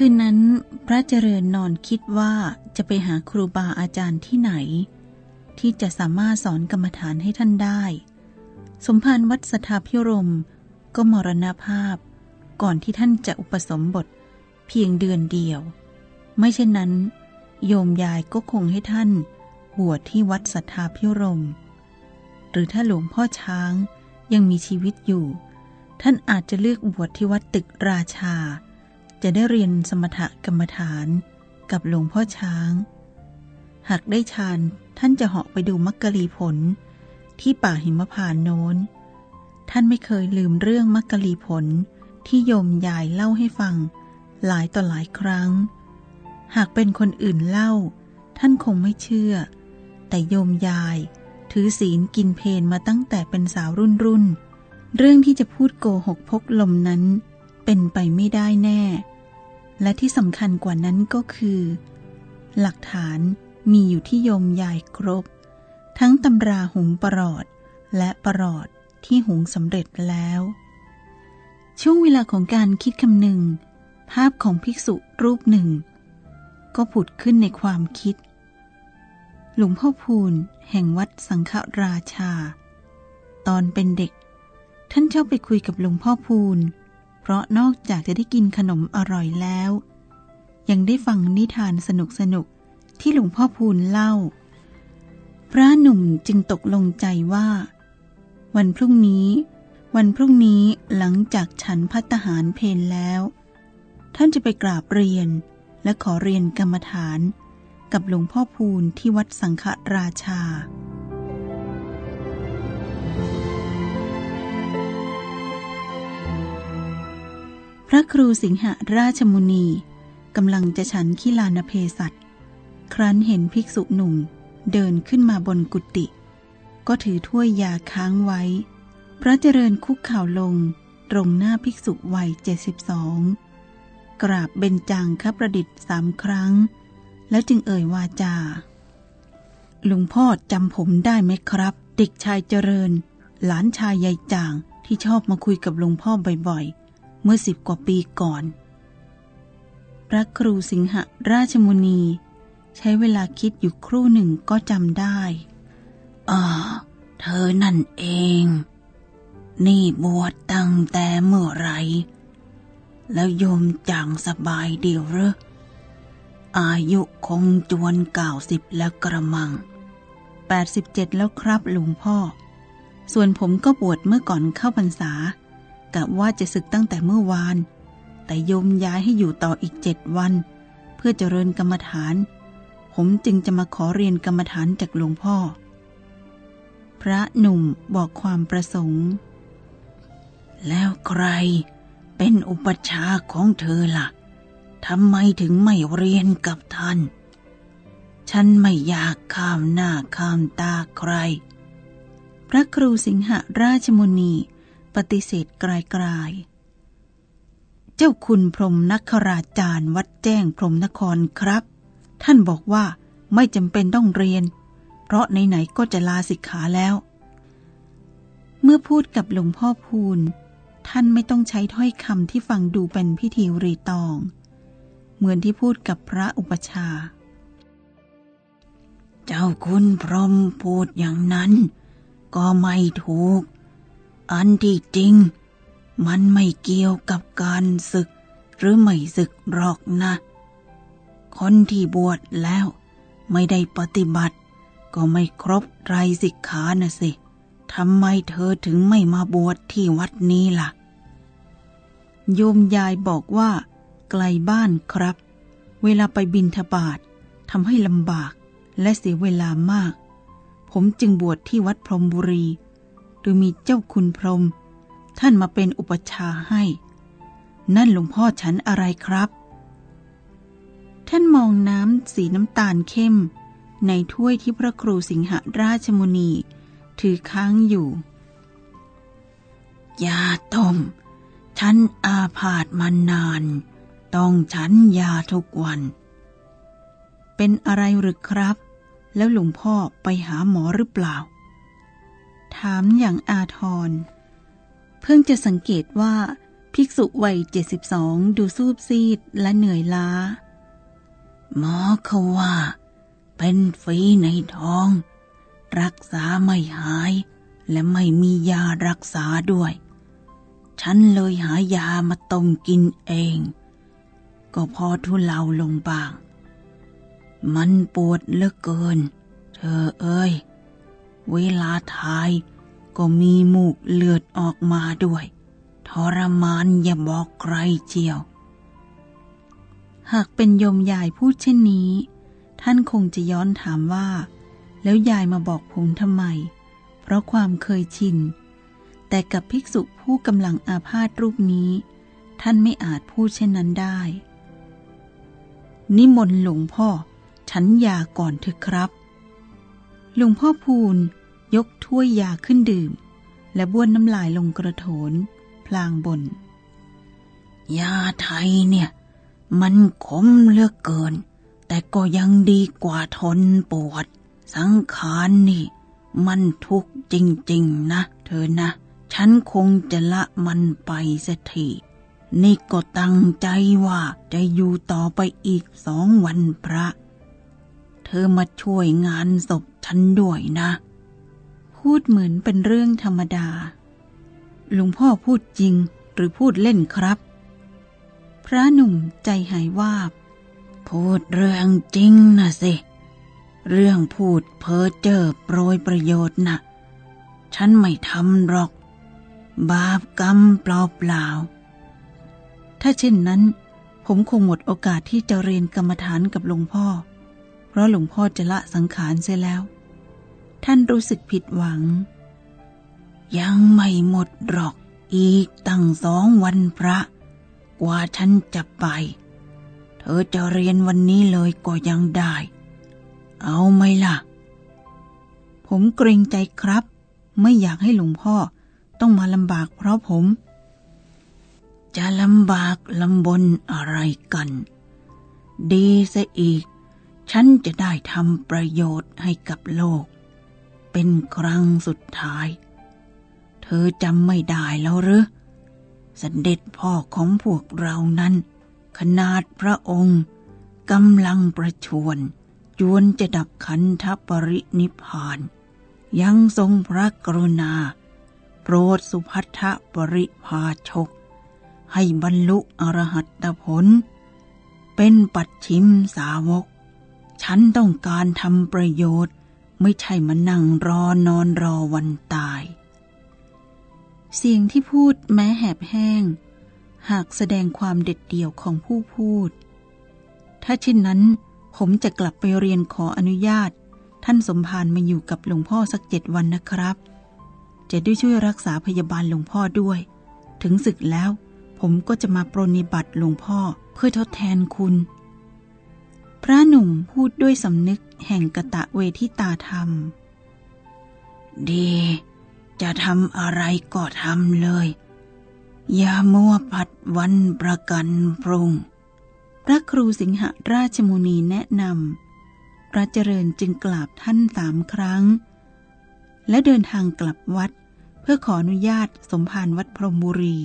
คืนนั้นพระเจริญนอนคิดว่าจะไปหาครูบาอาจารย์ที่ไหน ที่จะสามารถสอนกรรมฐานให้ท่านได้ สมภารวัดสถาพิรมก็มรณภาพ ก่อนที่ท่านจะอุปสมบทเพียงเดือนเดียว ไม่เช่นนั้น โยมยายก็คงให้ท่านบวชที่วัดสัทธาพิรม หรือถ้าหลวงพ่อช้างยังมีชีวิตอยู่ ท่านอาจจะเลือกบวชที่วัดตึกราชา จะได้เรียนสมถกรรมฐานกับหลวงพ่อช้าง หากได้ฌานท่านจะเหาะไปดูมักกะลีผล ที่ป่าหิมพานโน้น ท่านไม่เคยลืมเรื่องมักกะลีผลที่โยมยายเล่าให้ฟัง หลายต่อหลายครั้ง หากเป็นคนอื่นเล่า ท่านคงไม่เชื่อ แต่โยมยายถือศีลกินเพนมาตั้งแต่เป็นสาวรุ่นรุ่น เรื่องที่จะพูดโกหกพกลมนั้น เป็นไปไม่ได้แน่ และที่สำคัญกว่านั้นก็คือ หลักฐานมีอยู่ที่โยมยายครบ ทั้งตำราหุงปรอด และปรอดที่หุงสำเร็จแล้ว ช่วงเวลาของการคิดคำหนึ่งภาพของภิกษุรูปหนึ่ง ก็ผุดขึ้นในความคิด หลวงพ่อพูนแห่งวัดสังฆราชา ตอนเป็นเด็ก ท่านชอบไปคุยกับหลวงพ่อพูน เพราะนอกจากจะได้กินขนมอร่อยแล้ว ยังได้ฟังนิทานสนุกสนุกที่หลวงพ่อพูนเล่า พระหนุ่มจึงตกลงใจว่า วันพรุ่งนี้ วันพรุ่งนี้หลังจากฉันพัตหารเพนแล้ว ท่านจะไปกราบเรียนและขอเรียนกรรมฐาน กับหลวงพ่อพูนที่วัดสังฆราชา พระครูสิงหราชมุนีกำลังจะฉันขีลานเพสัตครั้นเห็นภิกษุหนุ่มเดินขึ้นมาบนกุฏิก็ถือถ้วยยาค้างไว้ พระเจริญคุกเข่าลงตรงหน้าภิกษุวัยเจ็ดสิบสองกราบเบญจังคประดิษฐ์สามครั้ง แล้วจึงเอ่ยวาจาลุงพ่อจำผมได้ไหมครับ เด็กชายเจริญ หลานชายยายจางที่ชอบมาคุยกับลุงพ่อบ่อยๆ เมื่อสิบกว่าปีก่อน พระครูสิงหราชมุนี ใช้เวลาคิดอยู่ครู่หนึ่งก็จำได้อ่าเธอนั่นเอง นี่บวชตั้งแต่เมื่อไร แล้วโยมจังสบายเดีหรืออายุคงจวนเก่าสิบแล้วกระมังแปดสิบเจ็ดแล้วครับหลวงพ่อ ส่วนผมก็บวชเมื่อก่อนเข้าพรรษา กะว่าจะศึกตั้งแต่เมื่อวาน แต่โยมย้ายให้อยู่ต่ออีกเจ็ดวัน เพื่อเจริญกรรมฐาน ผมจึงจะมาขอเรียนกรรมฐานจากหลวงพ่อ พระหนุ่มบอกความประสงค์ แล้วใครเป็นอุปชาของเธอล่ะทำไมถึงไม่เรียนกับท่าน ฉันไม่อยากข้ามหน้าข้ามตาใคร พระครูสิงหราชมุนี ปฏิเสธกลายกลายๆเจ้าคุณพรมนักราจารย์วัดแจ้งพรมนครครับ ท่านบอกว่าไม่จำเป็นต้องเรียน เพราะไหนๆก็จะลาสิกขาแล้ว เมื่อพูดกับหลวงพ่อพูนท่านไม่ต้องใช้ถ้อยคำที่ฟังดูเป็นพิธีรีตอง เหมือนที่พูดกับพระอุปชา เจ้าคุณพรมพูดอย่างนั้น ก็ไม่ถูก อันที่จริง มันไม่เกี่ยวกับการศึก หรือไม่ศึกหรอกนะ คนที่บวชแล้ว ไม่ได้ปฏิบัติ ก็ไม่ครบไรสิกขานะสิทำไมเธอถึงไม่มาบวชที่วัดนี้ล่ะ โยมยายบอกว่า ไกลบ้านครับ เวลาไปบินทบาททำให้ลำบากและเสียเวลามาก ผมจึงบวชที่วัดพรหมบุรี โดยมีเจ้าคุณพรม ท่านมาเป็นอุปชาให้ นั่นหลวงพ่อฉันอะไรครับ ท่านมองน้ำสีน้ำตาลเข้ม ในถ้วยที่พระครูสิงหราชมุนี ถือค้างอยู่ยาต้มฉันอาพาธมานาน ต้องฉันยาทุกวัน เป็นอะไรหรือครับ แล้วหลวงพ่อไปหาหมอหรือเปล่า ถามอย่างอาทร เพิ่งจะสังเกตว่า ภิกษุวัยเจ็ดสิบสองดูซูบซีดและเหนื่อยล้า หมอเขาว่า เป็นฝีในท้อง รักษาไม่หายและไม่มียารักษาด้วย ฉันเลยหายามาต้มกินเอง ก็พอทุเลาลงบ้าง มันปวดเหลือเกิน เธอเอ้ย เวลาทายก็มีมูกเลือดออกมาด้วย ทรมานอย่าบอกใครเจียว หากเป็นยมยายพูดเช่นนี้ ท่านคงจะย้อนถามว่า แล้วยายมาบอกผมทำไม เพราะความเคยชิน แต่กับภิกษุผู้กำลังอาพาธรูปนี้ ท่านไม่อาจพูดเช่นนั้นได้ นิมนต์หลวงพ่อ ฉันยาก่อนเถอะครับ หลวงพ่อพูน ยกถ้วยยาขึ้นดื่ม และบ้วนน้ำลายลงกระโถน พลางบนยาไทยเนี่ย มันขมเลือกเกิน แต่ก็ยังดีกว่าทนปวด สังขารนี่ มันทุกข์จริงๆนะ เธอนะ ฉันคงจะละมันไปเสียทีนี่ก็ตั้งใจว่าจะอยู่ต่อไปอีกสองวันพระ เธอมาช่วยงานศพฉันด้วยนะ พูดเหมือนเป็นเรื่องธรรมดา หลวงพ่อพูดจริงหรือพูดเล่นครับ พระหนุ่มใจหายวาบ พูดเรื่องจริงนะสิ เรื่องพูดเพ้อเจ้อโปรยประโยชน์นะฉันไม่ทำหรอก บาปกรรมเปล่าถ้าเช่นนั้น ผมคงหมดโอกาสที่จะเรียนกรรมฐานกับหลวงพ่อ เพราะหลวงพ่อจะละสังขารเสียแล้ว ท่านรู้สึกผิดหวัง ยังไม่หมดหรอกอีกตั้งสองวันพระ กว่าฉันจะไป เธอจะเรียนวันนี้เลยก็ยังได้ เอาไหมล่ะ ผมเกรงใจครับ ไม่อยากให้หลวงพ่อต้องมาลำบากเพราะผม จะลำบากลำบนอะไรกัน ดีซะอีก ฉันจะได้ทำประโยชน์ให้กับโลก เป็นครั้งสุดท้าย เธอจำไม่ได้แล้วหรือสเด็จพ่อของพวกเรานั้น ขนาดพระองค์กำลังประชวรจวนจะดับขันธปรินิพพาน ยังทรงพระกรุณา โปรดสุพัทธปริภาชก ให้บรรลุอรหัตผล เป็นปัดชิมสาวก ฉันต้องการทำประโยชน์ ไม่ใช่มานั่งรอนอนรอวันตาย เสียงที่พูดแม้แหบแห้ง หากแสดงความเด็ดเดี่ยวของผู้พูด ถ้าเช่นนั้น ผมจะกลับไปเรียนขออนุญาต ท่านสมภารมาอยู่กับหลวงพ่อสักเจ็ดวันนะครับ จะได้ช่วยรักษาพยาบาลหลวงพ่อด้วย ถึงศึกแล้ว ผมก็จะมาปรนนิบัติหลวงพ่อเพื่อทดแทนคุณ พระหนุ่มพูดด้วยสำนึก แห่งกะตะเวทิตาธรรม ดี จะทำอะไรก็ทำเลย อย่ามัวผัดวันประกันพรุ่งพระครูสิงหราชมุนีแนะนำพระเจริญจึงกราบท่านสามครั้ง และเดินทางกลับวัดเพื่อขออนุญาตสมภารวัดพรหมบุรี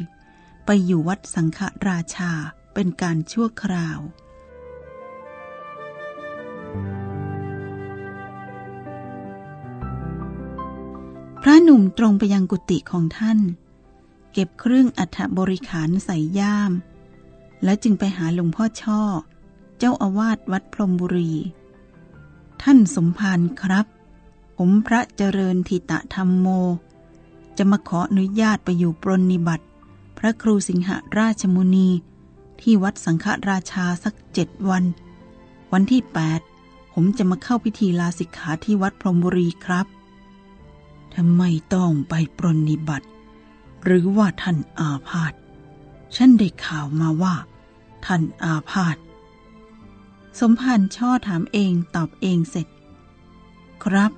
ไปอยู่วัดสังฆราชาเป็นการชั่วคราว พระหนุ่มตรงไปยังกุฏิของท่าน เก็บเครื่องอัฐบริขารใส่ย่าม แล้วจึงไปหาหลวงพ่อช่อ เจ้าอาวาสวัดพรมบุรี ท่านสมภารครับ ผมพระเจริญทิตะธรรมโม จะมาขออนุญาตไปอยู่ปรนนิบัติ พระครูสิงหราชมุนี ที่วัดสังฆราชาสักเจ็ดวัน วันที่แปดผมจะมาเข้าพิธีลาสิกขาที่วัดพรมบุรีครับ ทำไมต้องไปปรนนิบัติ หรือว่าท่านอาพาธฉันได้ข่าวมาว่า ท่านอาพาธสมภารช่อถามเองตอบเองเสร็จ ครับ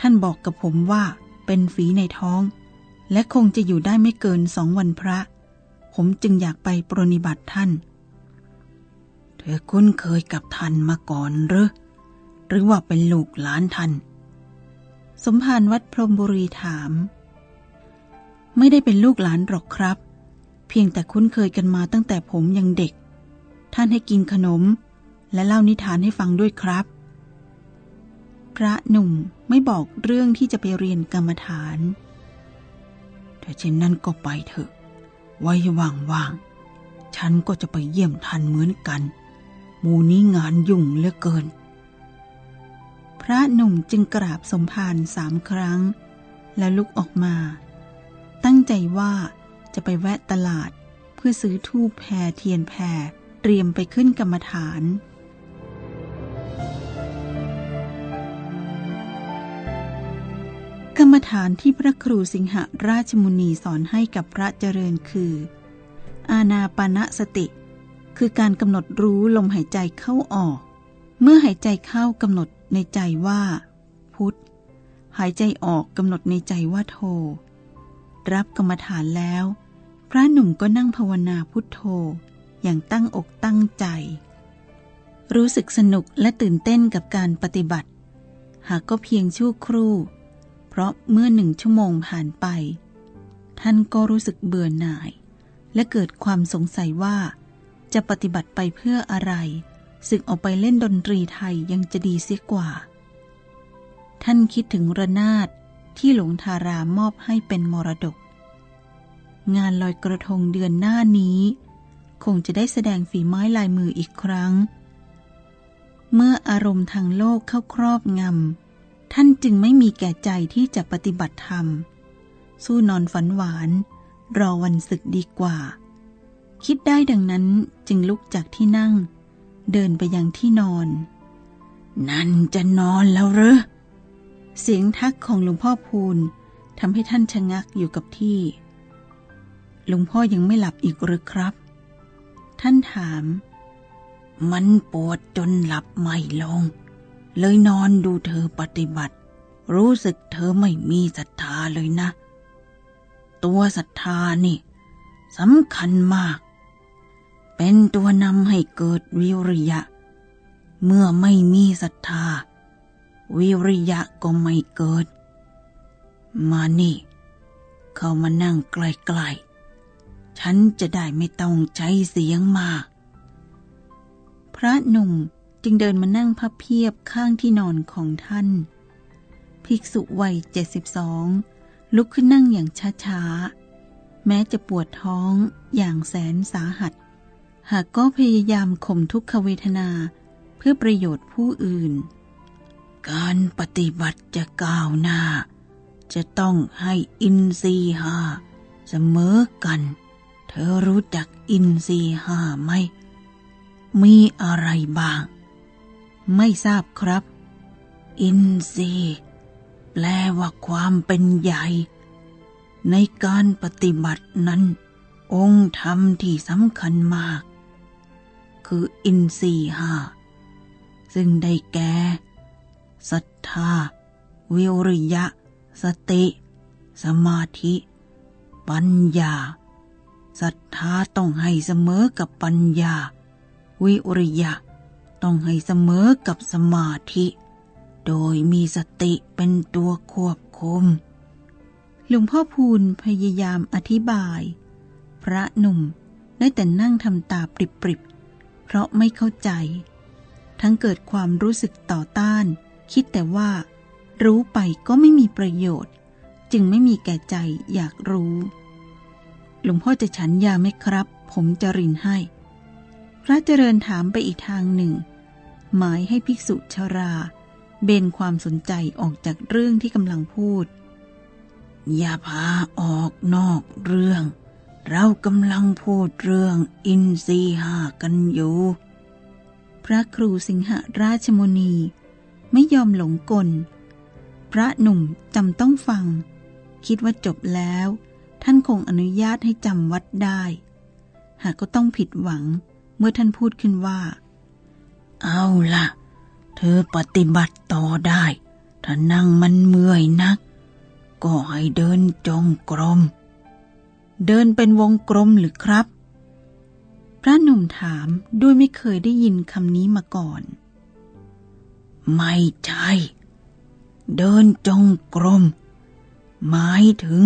ท่านบอกกับผมว่าเป็นฝีในท้อง และคงจะอยู่ได้ไม่เกินสองวันพระ ผมจึงอยากไปปรนิบัติท่าน เธอคุ้นเคยกับท่านมาก่อนหรือหรือว่าเป็นลูกหลานท่าน สมภารวัดพรมบุรีถาม ไม่ได้เป็นลูกหลานหรอกครับ เพียงแต่คุ้นเคยกันมาตั้งแต่ผมยังเด็ก ท่านให้กินขนม และเล่านิทานให้ฟังด้วยครับ พระหนุ่มไม่บอกเรื่องที่จะไปเรียนกรรมฐานถ้าเช่นนั้นก็ไปเถอะ ไว้ว่างๆฉันก็จะไปเยี่ยมท่านเหมือนกัน มูนี้งานยุ่งเหลือเกิน พระหนุ่มจึงกราบสมภารสามครั้ง แล้วลุกออกมา ตั้งใจว่าจะไปแวะตลาดเพื่อซื้อทูบแพรเทียนแพรเตรียมไปขึ้นกรรมฐาน กรรมฐานที่พระครูสิงหราชมุนีสอนให้กับพระเจริญคือ อาณาปณะสติ คือการกำหนดรู้ลมหายใจเข้าออก เมื่อหายใจเข้ากำหนด ในใจว่า พุทธ หายใจออกกำหนดในใจว่าโท รับกรรมฐานแล้ว พระหนุ่มก็นั่งภาวนาพุทโธอย่างตั้งอกตั้งใจ รู้สึกสนุกและตื่นเต้นกับการปฏิบัติ หากก็เพียงชั่วครู่ เพราะเมื่อหนึ่งชั่วโมงผ่านไป ท่านก็รู้สึกเบื่อหน่าย และเกิดความสงสัยว่าจะปฏิบัติไปเพื่ออะไร สึกออกไปเล่นดนตรีไทยยังจะดีเสียกว่า ท่านคิดถึงระนาดที่หลวงทารามอบให้เป็นมรดก งานลอยกระทงเดือนหน้านี้ คงจะได้แสดงฝีไม้ลายมืออีกครั้ง เมื่ออารมณ์ทางโลกเข้าครอบงำ ท่านจึงไม่มีแก่ใจที่จะปฏิบัติธรรม สู้นอนฝันหวาน รอวันศึกดีกว่า คิดได้ดังนั้นจึงลุกจากที่นั่ง เดินไปยังที่นอน นั่นจะนอนแล้วหรือเสียงทักของหลวงพ่อพูนทำให้ท่านชะงักอยู่กับที่หลวงพ่อยังไม่หลับอีกหรือครับ ท่านถาม มันปวดจนหลับไม่ลง เลยนอนดูเธอปฏิบัติ รู้สึกเธอไม่มีศรัทธาเลยนะ ตัวศรัทธานี่สำคัญมาก เป็นตัวนำให้เกิดวิริยะ เมื่อไม่มีศรัทธา วิริยะก็ไม่เกิด มานี่ เข้ามานั่งใกล้ฉันจะได้ไม่ต้องใช้เสียงมาก พระหนุ่มจึงเดินมานั่งพับเพียบข้างที่นอนของท่าน ภิกษุวัยเจ็ดสิบสองลุกขึ้นนั่งอย่างช้าๆ แม้จะปวดท้องอย่างแสนสาหัส หากก็พยายามข่มทุกขเวทนา เพื่อประโยชน์ผู้อื่น การปฏิบัติจะก้าวหน้า จะต้องให้อินทรีหาเสมอกัน เธอรู้จักอินทรีห้าไหม มีอะไรบ้าง ไม่ทราบครับ อินทรีแปลว่าความเป็นใหญ่ ในการปฏิบัตินั้น องค์ธรรมที่สำคัญมาก คืออินทรีห้าซึ่งได้แก่ศรัทธา วิริยะ สติ สมาธิ ปัญญาศรัทธาต้องให้เสมอกับปัญญา วิริยะ ต้องให้เสมอกับสมาธิ โดยมีสติเป็นตัวควบคุมหลวงพ่อพูนพยายามอธิบาย พระหนุ่มได้แต่นั่งทำตาปริบๆ เพราะไม่เข้าใจ ทั้งเกิดความรู้สึกต่อต้าน คิดแต่ว่า รู้ไปก็ไม่มีประโยชน์ จึงไม่มีแก่ใจอยากรู้ หลวงพ่อจะฉันยาไหมครับ ผมจะรินให้ พระเจริญถามไปอีกทางหนึ่ง หมายให้ภิกษุชรา เบนความสนใจออกจากเรื่องที่กำลังพูดอย่าพาออกนอกเรื่อง เรากำลังพูดเรื่องอินทรีหากันอยู่ พระครูสิงหราชมุนีไม่ยอมหลงกล พระหนุ่มจำต้องฟัง คิดว่าจบแล้ว ท่านคงอนุญาตให้จำวัดได้ หากก็ต้องผิดหวังเมื่อท่านพูดขึ้นว่า เอาล่ะ เธอปฏิบัติต่อได้ ถ้านั่งมันเมื่อยนัก ก็ให้เดินจงกรม เดินเป็นวงกลมหรือครับ พระหนุ่มถามด้วยไม่เคยได้ยินคำนี้มาก่อน ไม่ใช่ เดินจงกรม หมายถึง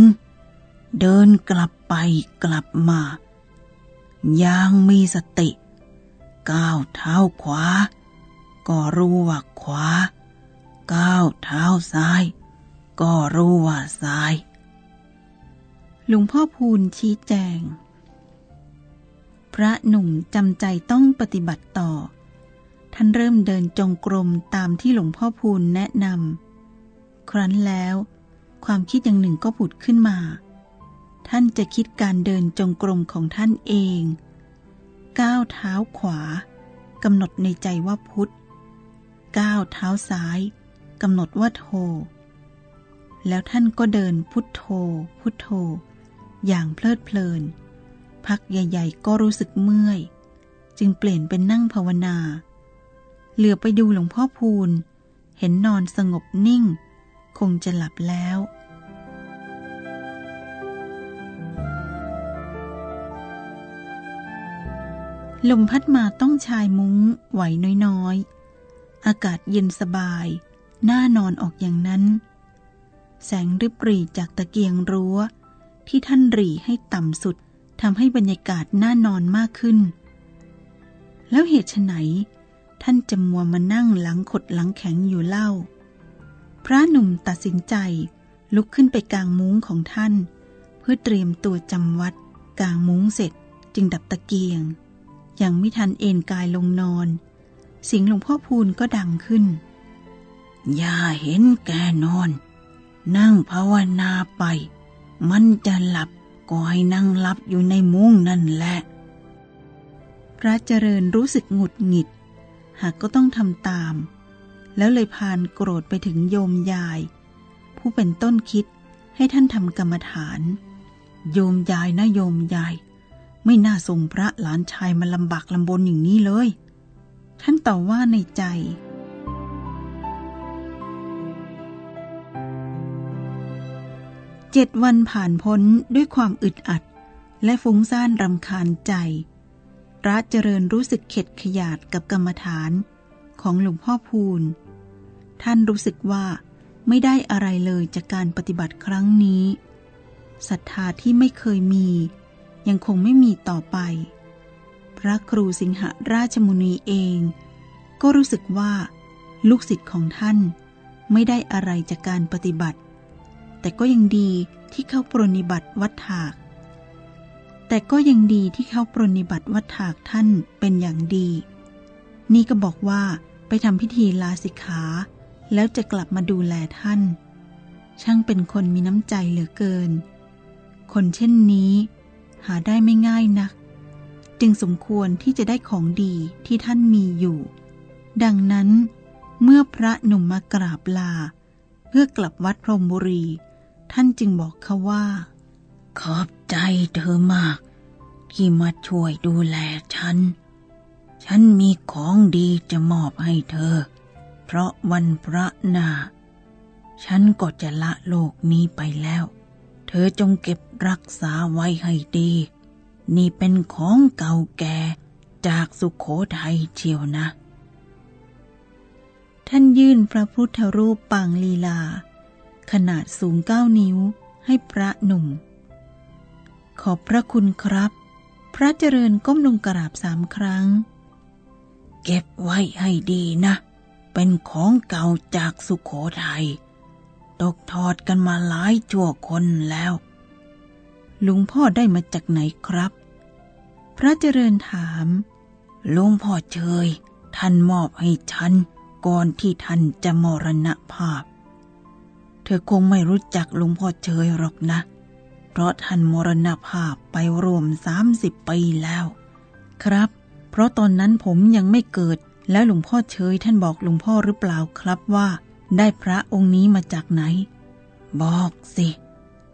เดินกลับไปกลับมาอย่างมีสติ ก้าวเท้าขวา ก็รู้ว่าขวา ก้าวเท้าซ้าย ก็รู้ว่าซ้าย หลวงพ่อพูนชี้แจง พระหนุ่มจำใจต้องปฏิบัติต่อ ท่านเริ่มเดินจงกรมตามที่หลวงพ่อพูนแนะนำ ครั้นแล้ว ความคิดอย่างหนึ่งก็ผุดขึ้นมา ท่านจะคิดการเดินจงกรมของท่านเอง ก้าวเท้าขวากำหนดในใจว่าพุทธก้าวเท้าซ้ายกำหนดว่าโทแล้วท่านก็เดินพุทโธ พุทโธ อย่างเพลิดเพลิน พักใหญ่ๆ ก็รู้สึกเมื่อย จึงเปลี่ยนเป็นนั่งภาวนา เหลือไปดูหลวงพ่อพูน เห็นนอนสงบนิ่ง คงจะหลับแล้วลมพัดมาต้องชายมุ้งไหวน้อยๆ อากาศเย็นสบายน่านอนออกอย่างนั้น แสงริบหรี่จากตะเกียงรั้ว ที่ท่านหรี่ให้ต่ำสุดทำให้บรรยากาศน่านอนมากขึ้น แล้วเหตุไฉนท่านจะมัวมานั่งหลังขดหลังแข็งอยู่เล่า พระหนุ่มตัดสินใจลุกขึ้นไปกลางมุ้งของท่าน เพื่อเตรียมตัวจำวัดกลางมุ้งเสร็จจึงดับตะเกียง ยังไม่ทันเอนกายลงนอน เสียงหลวงพ่อพูนก็ดังขึ้น อย่าเห็นแกนอน นั่งภาวนาไป มันจะหลับก็ให้นั่งหลับอยู่ในมุ้งนั่นแหละ พระเจริญรู้สึกหงุดหงิด หากก็ต้องทำตาม แล้วเลยพานโกรธไปถึงโยมยาย ผู้เป็นต้นคิดให้ท่านทำกรรมฐาน โยมยายนะโยมยาย ไม่น่าส่งพระหลานชายมาลำบากลำบนอย่างนี้เลย ท่านต่อว่าในใจ เจ็ดวันผ่านพ้นด้วยความอึดอัด และฟุ้งซ่านรำคาญใจพระเจริญรู้สึกเข็ดขยาดกับกรรมฐานของหลวงพ่อพูน ท่านรู้สึกว่าไม่ได้อะไรเลยจากการปฏิบัติครั้งนี้ศรัทธาที่ไม่เคยมี ยังคงไม่มีต่อไป พระครูสิงหราชมุนีเอง ก็รู้สึกว่า ลูกศิษย์ของท่านไม่ได้อะไรจากการปฏิบัติ แต่ก็ยังดีที่เข้าปรนิบัติวัดถาก แต่ก็ยังดีที่เข้าปรนิบัติวัดถากท่านเป็นอย่างดี นี่ก็บอกว่าไปทำพิธีลาสิกขา แล้วจะกลับมาดูแลท่าน ช่างเป็นคนมีน้ำใจเหลือเกิน คนเช่นนี้ หาได้ไม่ง่ายนัก จึงสมควรที่จะได้ของดีที่ท่านมีอยู่ ดังนั้นเมื่อพระหนุ่มมากราบลา เพื่อกลับวัดพรหมบุรี ท่านจึงบอกเขาว่า ขอบใจเธอมาก ที่มาช่วยดูแลฉัน ฉันมีของดีจะมอบให้เธอ เพราะวันพระนาฉันก็จะละโลกนี้ไปแล้ว เธอจงเก็บรักษาไว้ให้ดี นี่เป็นของเก่าแก่จากสุขโขทัยเชียวนะ ท่านยื่นพระพุทธรูปปางลีลา ขนาดสูงเก้านิ้วให้พระหนุ่ม ขอบพระคุณครับ พระเจริญก้มลงกราบสามครั้ง เก็บไว้ให้ดีนะ เป็นของเก่าจากสุขโขทัยตกทอดกันมาหลายชั่วคนแล้ว ลุงพ่อได้มาจากไหนครับ พระเจริญถามลวงพ่อเชยท่านมอบให้ฉันก่อนที่ท่านจะมรณภาพ ธอคงไม่รู้จักหลวงพ่อเชยหรอกนะ เพราะท่านมรณภาพไปรวมสามสิบปีแล้ว ครับ เพราะตอนนั้นผมยังไม่เกิด แล้วหลวงพ่อเชยท่านบอกหลวงพ่อหรือเปล่าครับว่า ได้พระองค์นี้มาจากไหน บอกสิ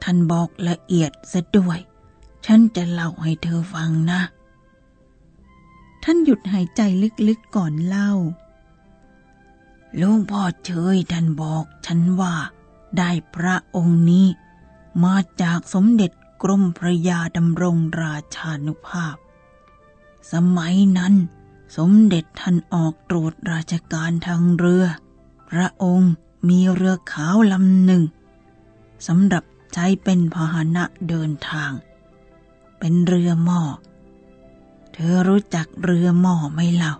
ท่านบอกละเอียดซะด้วย ฉันจะเล่าให้เธอฟังนะ ท่านหยุดหายใจลึกๆก่อนเล่าหลวงพ่อเชยท่านบอกฉันว่า ได้พระองค์นี้ มาจากสมเด็จกรมพระยาดำรงราชานุภาพ สมัยนั้น สมเด็จท่านออกตรวจราชการทางเรือ พระองค์มีเรือขาวลำหนึ่งสำหรับใช้เป็นพาหนะเดินทาง เป็นเรือหม้อ เธอรู้จักเรือหม้อไหมเล่า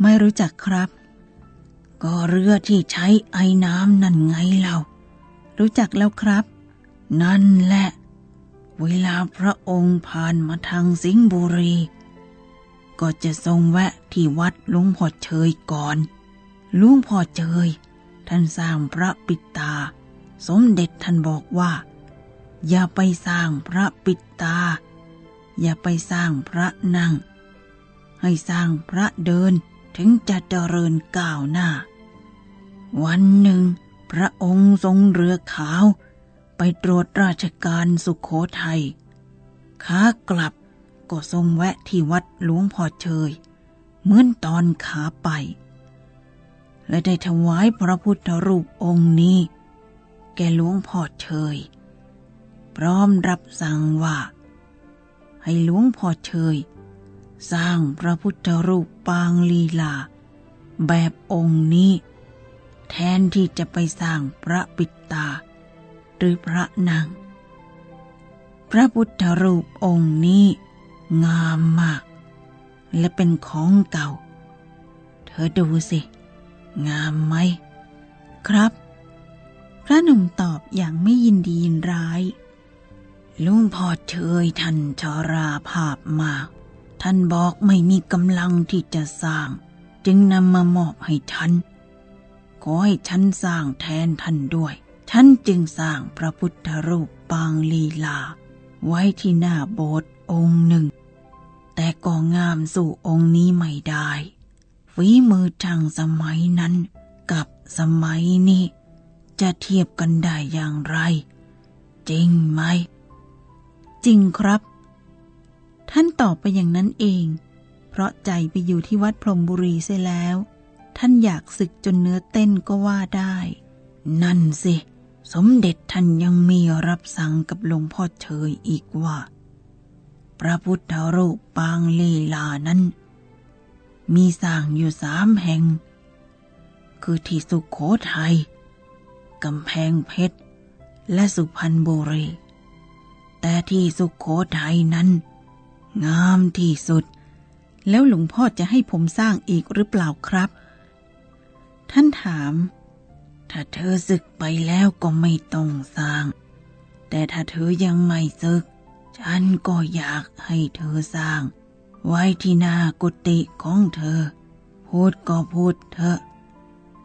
ไม่รู้จักครับ ก็เรือที่ใช้ไอ้น้ำนั่นไงเล่า รู้จักแล้วครับ นั่นแหละ เวลาพระองค์ผ่านมาทางสิงห์บุรี ก็จะทรงแวะที่วัดลวงพ่อเชยก่อนลวงพ่อเชยท่านสร้างพระปิดตา สมเด็จท่านบอกว่า อย่าไปสร้างพระปิดตา อย่าไปสร้างพระนั่ง ให้สร้างพระเดินถึงจะเจริญก้าวหน้า วันหนึ่ง พระองค์ทรงเรือขาว ไปตรวจราชการสุขโขทัยขากลับก็ทรงแวะที่วัดหลวงพ่อเชย เหมือนตอนขาไป และได้ถวายพระพุทธรูปองค์นี้ แก่หลวงพ่อเชย พร้อมรับสั่งว่า ให้หลวงพ่อเชย สร้างพระพุทธรูปปางลีลา แบบองค์นี้ แทนที่จะไปสร้างพระปิดตา หรือพระนางพระพุทธรูปองค์นี้งามมาก และเป็นของเก่า เธอดูสิ งามไหม ครับ พระหนุ่มตอบอย่างไม่ยินดียินร้ายลุงพ่อเชยท่านชราภาพมาก ท่านบอกไม่มีกำลังที่จะสร้าง จึงนำมามอบให้ฉัน ขอให้ฉันสร้างแทนท่านด้วย ฉันจึงสร้างพระพุทธรูปปางลีลา ไว้ที่หน้าโบสถ์องค์หนึ่ง แต่ก็งามสู่องค์นี้ไม่ได้ฝีมือช่างสมัยนั้นกับสมัยนี้ จะเทียบกันได้อย่างไร จริงไหม จริงครับ ท่านตอบไปอย่างนั้นเอง เพราะใจไปอยู่ที่วัดพรมบุรีเสียแล้ว ท่านอยากศึกจนเนื้อเต้นก็ว่าได้ นั่นสิ สมเด็จท่านยังมีรับสั่งกับหลวงพ่อเชยอีกว่า พระพุทธรูปปางลีลานั้น มีสร้างอยู่สามแห่ง คือที่สุขโขทัยกำแพงเพชร และสุพรรณบุรี แต่ที่สุขโขทัยนั้น งามที่สุด แล้วหลวงพ่อจะให้ผมสร้างอีกหรือเปล่าครับ ท่านถาม ถ้าเธอศึกไปแล้วก็ไม่ต้องสร้าง แต่ถ้าเธอยังไม่ศึก ฉันก็อยากให้เธอสร้าง ไว้ที่หน้ากุฏิของเธอ พูดก็พูดเถอะ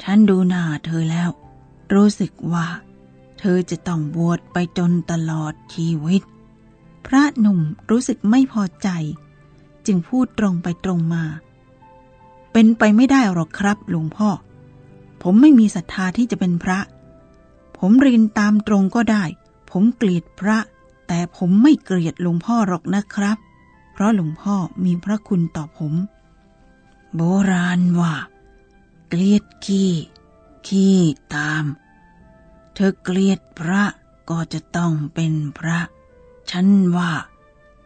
ฉันดูหน้าเธอแล้ว รู้สึกว่า เธอจะต้องบวชไปจนตลอดชีวิต พระหนุ่มรู้สึกไม่พอใจ จึงพูดตรงไปตรงมาเป็นไปไม่ได้หรอกครับหลวงพ่อ ผมไม่มีศรัทธาที่จะเป็นพระ ผมเรียนตามตรงก็ได้ ผมเกลียดพระ แต่ผมไม่เกลียดหลวงพ่อหรอกนะครับ เพราะหลวงพ่อมีพระคุณต่อผม โบราณว่า เกลียดขี้ขี้ตาม เธอเกลียดพระก็จะต้องเป็นพระ ฉันว่า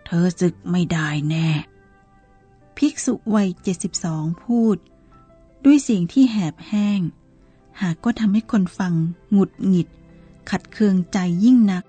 เธอศึกไม่ได้แน่ ภิกษุวัย72พูด ด้วยเสียงที่แหบแห้ง หากก็ทำให้คนฟังหงุดหงิด ขัดเคืองใจยิ่งนัก